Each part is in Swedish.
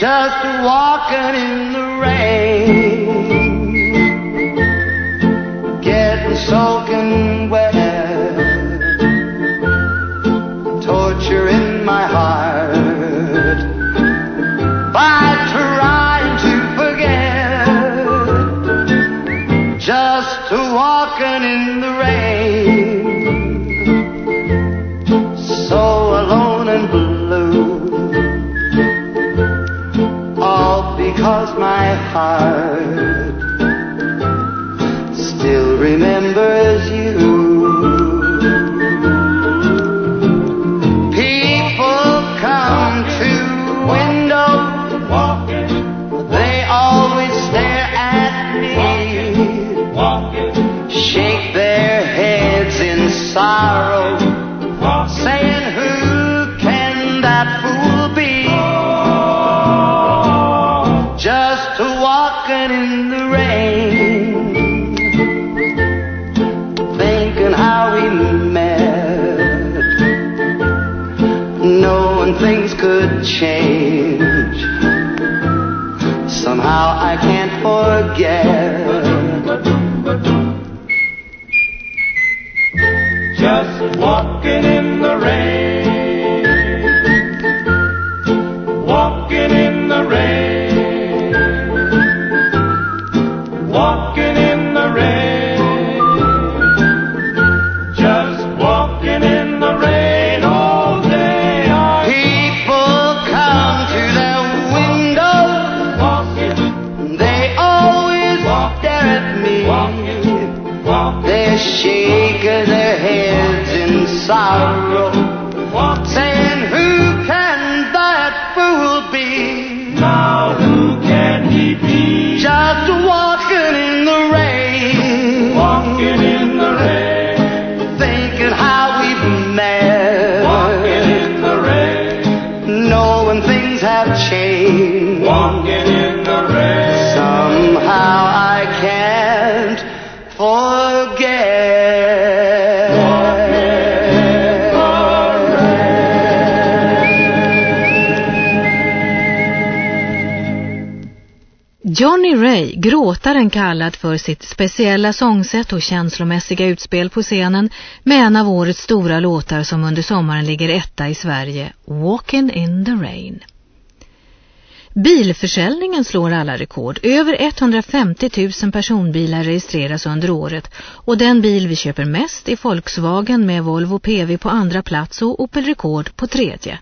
just walking in the rain, because my heart still remembers you. Walking in the rain, thinking how we met, knowing things could change. Somehow I can't forget. Just walking in the rain. At me. walking, walking, They shake their heads in sorrow, Johnny Ray, gråtaren kallad för sitt speciella sångsätt och känslomässiga utspel på scenen med en av årets stora låtar som under sommaren ligger etta i Sverige, Walking in the Rain. Bilförsäljningen slår alla rekord. Över 150 000 personbilar registreras under året och den bil vi köper mest är Volkswagen med Volvo PV på andra plats och Opel Rekord på tredje.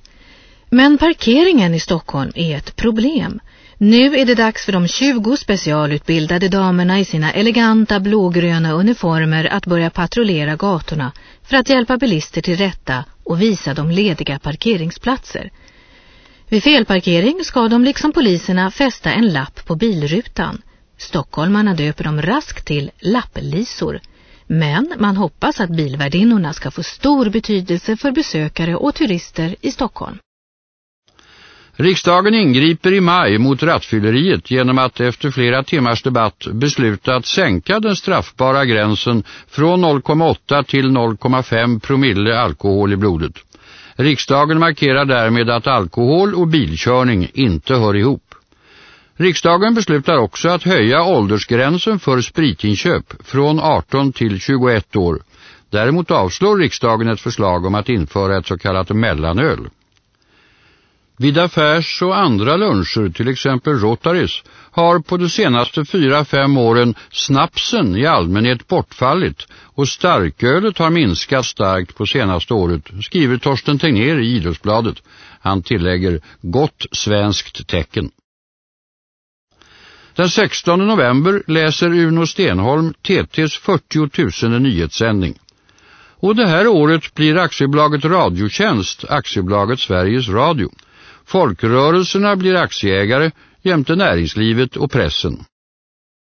Men parkeringen i Stockholm är ett problem. Nu är det dags för de 20 specialutbildade damerna i sina eleganta blågröna uniformer att börja patrullera gatorna för att hjälpa bilister till rätta och visa dem lediga parkeringsplatser. Vid felparkering ska de liksom poliserna fästa en lapp på bilrutan. Stockholmarna döper dem raskt till lapplisor. Men man hoppas att bilvärdinnorna ska få stor betydelse för besökare och turister i Stockholm. Riksdagen ingriper i maj mot rattfylleriet genom att efter flera timmars debatt besluta att sänka den straffbara gränsen från 0,8 till 0,5 promille alkohol i blodet. Riksdagen markerar därmed att alkohol och bilkörning inte hör ihop. Riksdagen beslutar också att höja åldersgränsen för spritinköp från 18 till 21 år. Däremot avslår riksdagen ett förslag om att införa ett så kallat mellanöl. Vid affärs- och andra luncher, till exempel Rotaris, har på de senaste 4-5 åren snapsen i allmänhet bortfallit och starkölet har minskat starkt på senaste året, skriver Torsten Tegner i Idrottsbladet. Han tillägger gott svenskt tecken. Den 16 november läser Uno Stenholm TTs 40 000 nyhetssändning. Och det här året blir aktiebolaget Radiotjänst aktiebolaget Sveriges Radio. Folkrörelserna blir aktieägare jämte näringslivet och pressen.